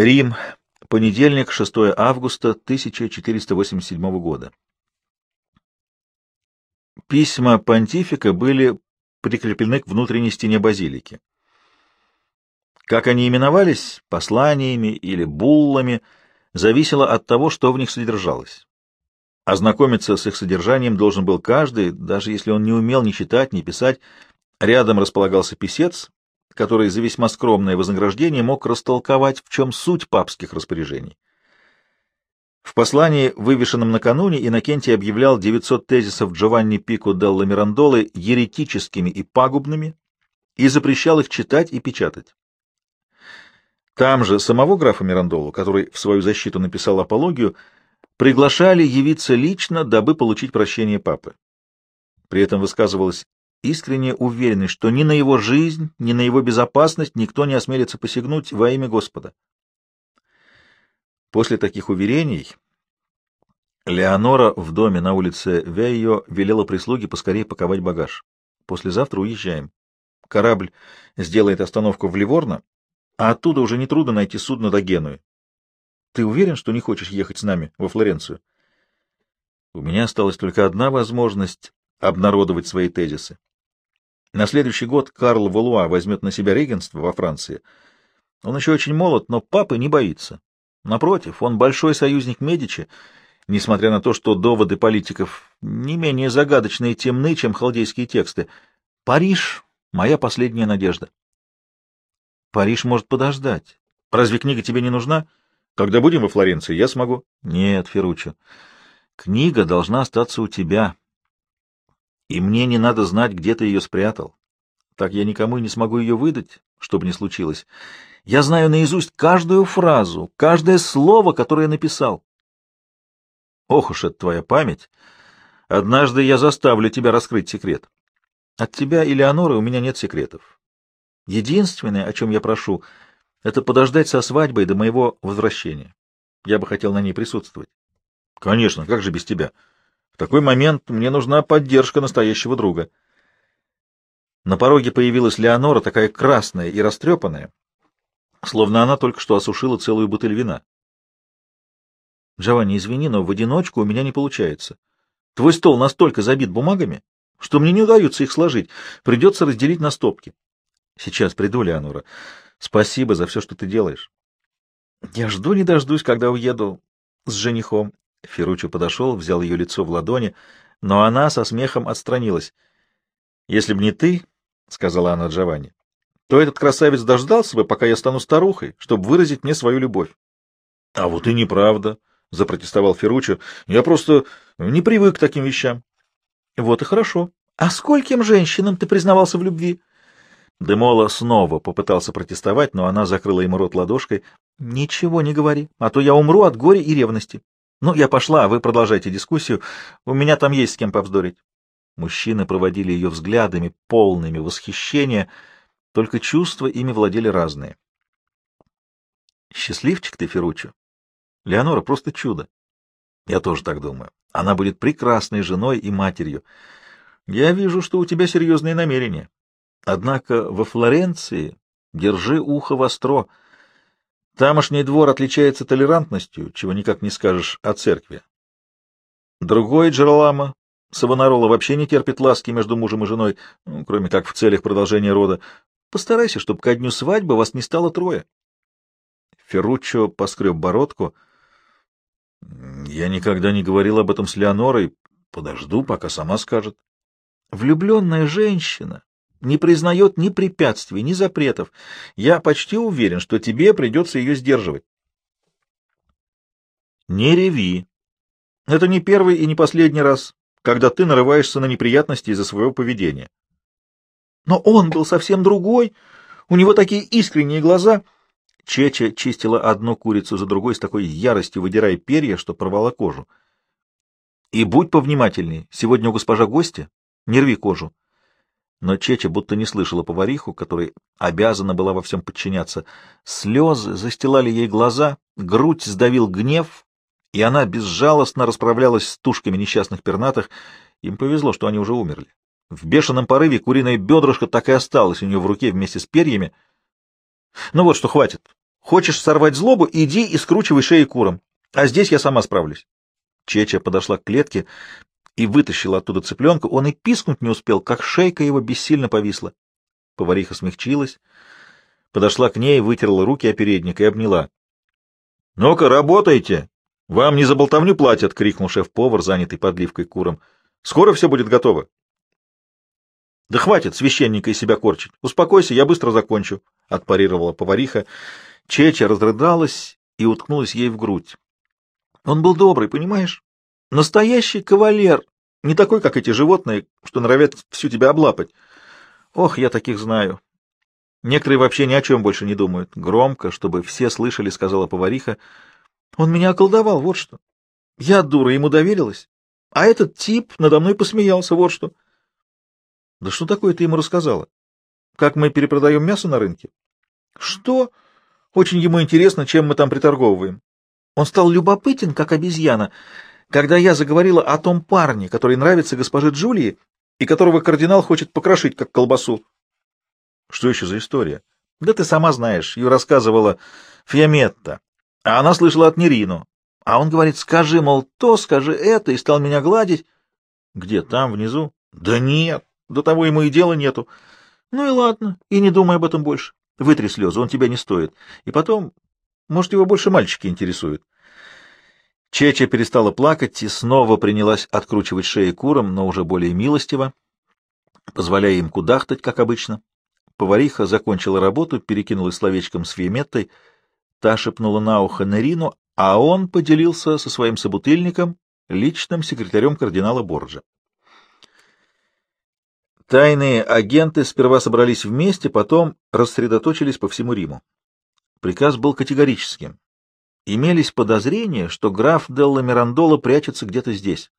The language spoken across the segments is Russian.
Рим. Понедельник, 6 августа 1487 года. Письма понтифика были прикреплены к внутренней стене базилики. Как они именовались, посланиями или буллами, зависело от того, что в них содержалось. Ознакомиться с их содержанием должен был каждый, даже если он не умел ни читать, ни писать. Рядом располагался писец, который за весьма скромное вознаграждение мог растолковать, в чем суть папских распоряжений. В послании, вывешенном накануне, Иннокентий объявлял 900 тезисов Джованни Пико делла Мирандолы еретическими и пагубными и запрещал их читать и печатать. Там же самого графа Мирандолу, который в свою защиту написал апологию, приглашали явиться лично, дабы получить прощение папы. При этом высказывалась искренняя уверенность, что ни на его жизнь, ни на его безопасность никто не осмелится посягнуть во имя Господа. После таких уверений Леонора в доме на улице Вейо велела прислуге поскорее паковать багаж. Послезавтра уезжаем. Корабль сделает остановку в Ливорно, а оттуда уже нетрудно найти судно до Генуи. Ты уверен, что не хочешь ехать с нами во Флоренцию? У меня осталась только одна возможность обнародовать свои тезисы. На следующий год Карл Валуа возьмет на себя регенство во Франции. Он еще очень молод, но папы не боится. Напротив, он большой союзник Медичи, несмотря на то, что доводы политиков не менее загадочные и темны, чем халдейские тексты. Париж — моя последняя надежда. Париж может подождать. Разве книга тебе не нужна? Когда будем во Флоренции, я смогу. Нет, Ферруччо, книга должна остаться у тебя и мне не надо знать, где ты ее спрятал. Так я никому и не смогу ее выдать, чтобы не случилось. Я знаю наизусть каждую фразу, каждое слово, которое написал. Ох уж это твоя память! Однажды я заставлю тебя раскрыть секрет. От тебя и Леоноры у меня нет секретов. Единственное, о чем я прошу, это подождать со свадьбой до моего возвращения. Я бы хотел на ней присутствовать. Конечно, как же без тебя? — такой момент мне нужна поддержка настоящего друга. На пороге появилась Леонора, такая красная и растрепанная, словно она только что осушила целую бутыль вина. Джованни, извини, но в одиночку у меня не получается. Твой стол настолько забит бумагами, что мне не удается их сложить. Придется разделить на стопки. Сейчас приду, Леонора. Спасибо за все, что ты делаешь. Я жду не дождусь, когда уеду с женихом. Ферруччо подошел, взял ее лицо в ладони, но она со смехом отстранилась. — Если б не ты, — сказала она Джованни, — то этот красавец дождался бы, пока я стану старухой, чтобы выразить мне свою любовь. — А вот и неправда, — запротестовал Ферруччо. — Я просто не привык к таким вещам. — Вот и хорошо. А скольким женщинам ты признавался в любви? Демола снова попытался протестовать, но она закрыла ему рот ладошкой. — Ничего не говори, а то я умру от горя и ревности. Ну, я пошла, а вы продолжайте дискуссию. У меня там есть с кем повздорить. Мужчины проводили ее взглядами, полными восхищения, только чувства ими владели разные. Счастливчик ты, Ферруччо. Леонора просто чудо. Я тоже так думаю. Она будет прекрасной женой и матерью. Я вижу, что у тебя серьезные намерения. Однако во Флоренции держи ухо востро — Тамошний двор отличается толерантностью, чего никак не скажешь о церкви. Другой Джералама, Савонарола, вообще не терпит ласки между мужем и женой, ну, кроме как в целях продолжения рода. Постарайся, чтобы ко дню свадьбы вас не стало трое. Ферруччо поскреб бородку. Я никогда не говорил об этом с Леонорой. Подожду, пока сама скажет. Влюбленная женщина не признает ни препятствий, ни запретов. Я почти уверен, что тебе придется ее сдерживать. Не реви. Это не первый и не последний раз, когда ты нарываешься на неприятности из-за своего поведения. Но он был совсем другой. У него такие искренние глаза. Чеча чистила одну курицу за другой с такой яростью, выдирая перья, что порвала кожу. И будь повнимательней. Сегодня у госпожа гостя. Не рви кожу. Но Чеча будто не слышала повариху, которой обязана была во всем подчиняться. Слезы застилали ей глаза, грудь сдавил гнев, и она безжалостно расправлялась с тушками несчастных пернатых. Им повезло, что они уже умерли. В бешеном порыве куриная бедрышко так и осталась у нее в руке вместе с перьями. Ну вот что, хватит. Хочешь сорвать злобу, иди и скручивай шеи куром. А здесь я сама справлюсь. Чеча подошла к клетке и вытащила оттуда цыпленка. Он и пискнуть не успел, как шейка его бессильно повисла. Повариха смягчилась, подошла к ней, вытерла руки о передник и обняла. — Ну-ка, работайте! Вам не за болтовню платят! — крикнул шеф-повар, занятый подливкой куром. — Скоро все будет готово. — Да хватит священника из себя корчить. Успокойся, я быстро закончу, — отпарировала повариха. Чеча разрыдалась и уткнулась ей в грудь. Он был добрый, понимаешь? Настоящий кавалер, не такой, как эти животные, что норовят всю тебя облапать. Ох, я таких знаю. Некоторые вообще ни о чем больше не думают. Громко, чтобы все слышали, сказала повариха. Он меня околдовал, вот что. Я, дура, ему доверилась. А этот тип надо мной посмеялся, вот что. Да что такое ты ему рассказала? Как мы перепродаем мясо на рынке? Что? Очень ему интересно, чем мы там приторговываем. Он стал любопытен, как обезьяна, когда я заговорила о том парне, который нравится госпоже Джулии и которого кардинал хочет покрошить, как колбасу. Что еще за история? Да ты сама знаешь, ее рассказывала Фиаметта, а она слышала от Нерину. А он говорит, скажи, мол, то, скажи это, и стал меня гладить. Где, там, внизу? Да нет, до того ему и дела нету. Ну и ладно, и не думай об этом больше. Вытри слезы, он тебя не стоит. И потом, может, его больше мальчики интересуют. Чеча перестала плакать и снова принялась откручивать шеи курам, но уже более милостиво, позволяя им кудахтать, как обычно. Повариха закончила работу, перекинулась словечком с Фиеметтой, та шепнула на ухо Нерину, а он поделился со своим собутыльником, личным секретарем кардинала Борджа. Тайные агенты сперва собрались вместе, потом рассредоточились по всему Риму. Приказ был категорическим. Имелись подозрения, что граф Делла Мирандола прячется где-то здесь.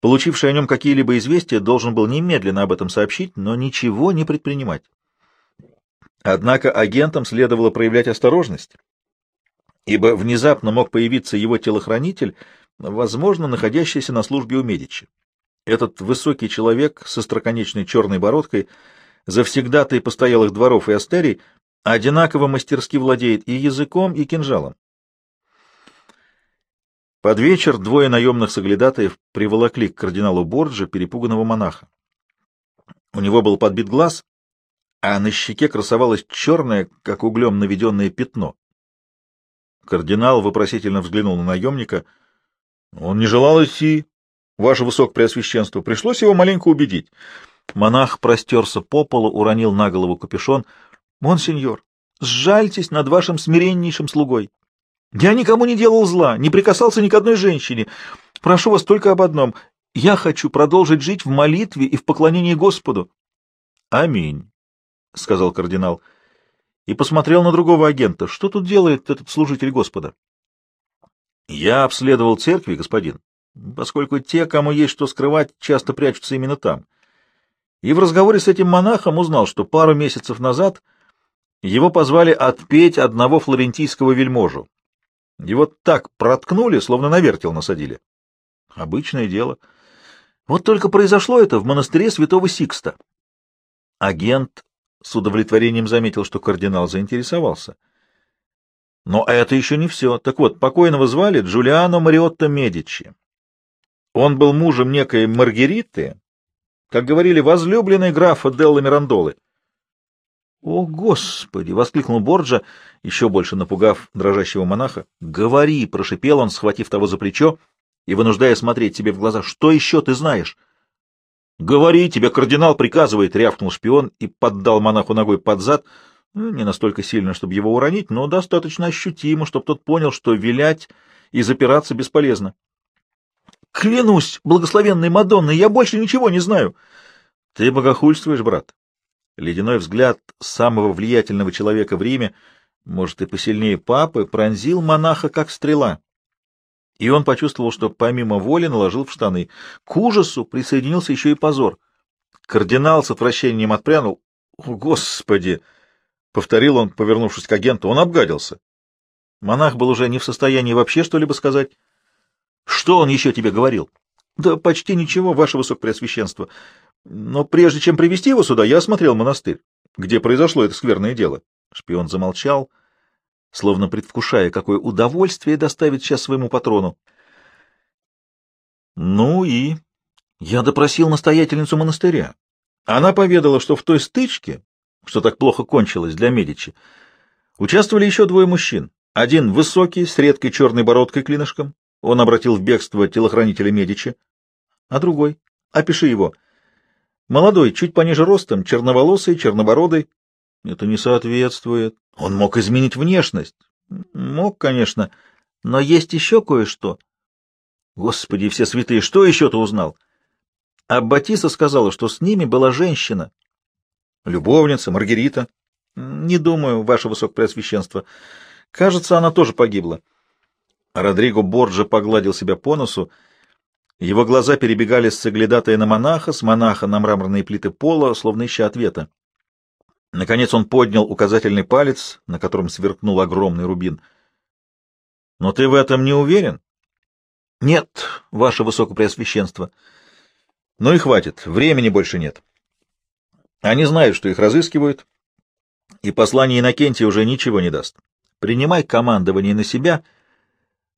Получивший о нем какие-либо известия должен был немедленно об этом сообщить, но ничего не предпринимать. Однако агентам следовало проявлять осторожность, ибо внезапно мог появиться его телохранитель, возможно, находящийся на службе у Медичи. Этот высокий человек со строконечной черной бородкой, завсегдатый постоялых дворов и астерий, одинаково мастерски владеет и языком, и кинжалом. Под вечер двое наемных соглядатаев приволокли к кардиналу Борджа перепуганного монаха. У него был подбит глаз, а на щеке красовалось черное, как углем наведенное пятно. Кардинал вопросительно взглянул на наемника. — Он не желал идти, Ваше Высокопреосвященство, пришлось его маленько убедить. Монах простерся по полу, уронил на голову капюшон. — Монсеньор, сжальтесь над вашим смиреннейшим слугой. Я никому не делал зла, не прикасался ни к одной женщине. Прошу вас только об одном. Я хочу продолжить жить в молитве и в поклонении Господу. — Аминь, — сказал кардинал и посмотрел на другого агента. Что тут делает этот служитель Господа? — Я обследовал церкви, господин поскольку те, кому есть что скрывать, часто прячутся именно там. И в разговоре с этим монахом узнал, что пару месяцев назад его позвали отпеть одного флорентийского вельможу. Его так проткнули, словно на вертел насадили. Обычное дело. Вот только произошло это в монастыре святого Сикста. Агент с удовлетворением заметил, что кардинал заинтересовался. Но это еще не все. Так вот, покойного звали Джулиано Мариотто Медичи. Он был мужем некой Маргариты, как говорили, возлюбленной графа Делла Мирандолы. — О, Господи! — воскликнул Борджа, еще больше напугав дрожащего монаха. — Говори! — прошипел он, схватив того за плечо и вынуждая смотреть себе в глаза. — Что еще ты знаешь? — Говори! Тебе кардинал приказывает! — рявкнул шпион и поддал монаху ногой под зад. Ну, не настолько сильно, чтобы его уронить, но достаточно ощутимо, чтобы тот понял, что вилять и запираться бесполезно. Клянусь, благословенной Мадонной, я больше ничего не знаю. Ты богохульствуешь, брат. Ледяной взгляд самого влиятельного человека в Риме, может, и посильнее папы, пронзил монаха, как стрела. И он почувствовал, что помимо воли наложил в штаны. К ужасу присоединился еще и позор. Кардинал с отвращением отпрянул. «О, Господи!» — повторил он, повернувшись к агенту. Он обгадился. Монах был уже не в состоянии вообще что-либо сказать. Что он еще тебе говорил? Да почти ничего, ваше высокопреосвященство. Но прежде чем привести его сюда, я осмотрел монастырь, где произошло это скверное дело. Шпион замолчал. словно предвкушая, какое удовольствие доставит сейчас своему патрону. Ну и... Я допросил настоятельницу монастыря. Она поведала, что в той стычке, что так плохо кончилось для Медичи, участвовали еще двое мужчин. Один высокий, с редкой черной бородкой клинышком, он обратил в бегство телохранителя Медичи, а другой, опиши его, молодой, чуть пониже ростом, черноволосый, чернобородый. Это не соответствует. Он мог изменить внешность. Мог, конечно, но есть еще кое-что. Господи, все святые, что еще ты узнал? А Батиса сказала, что с ними была женщина. Любовница, Маргарита. Не думаю, ваше высокопреосвященство. Кажется, она тоже погибла. Родриго Борджа погладил себя по носу. Его глаза перебегали с соглядатая на монаха, с монаха на мраморные плиты пола, словно ища ответа. Наконец он поднял указательный палец, на котором сверкнул огромный рубин. — Но ты в этом не уверен? — Нет, ваше высокопреосвященство. — Ну и хватит, времени больше нет. Они знают, что их разыскивают, и послание Иннокентия уже ничего не даст. Принимай командование на себя,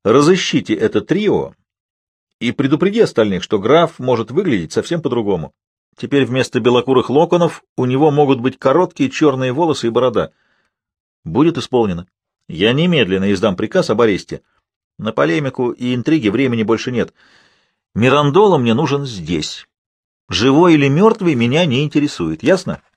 разыщите это трио и предупреди остальных, что граф может выглядеть совсем по-другому. Теперь вместо белокурых локонов у него могут быть короткие черные волосы и борода. Будет исполнено. Я немедленно издам приказ об аресте. На полемику и интриги времени больше нет. Мирандола мне нужен здесь. Живой или мертвый меня не интересует. Ясно? —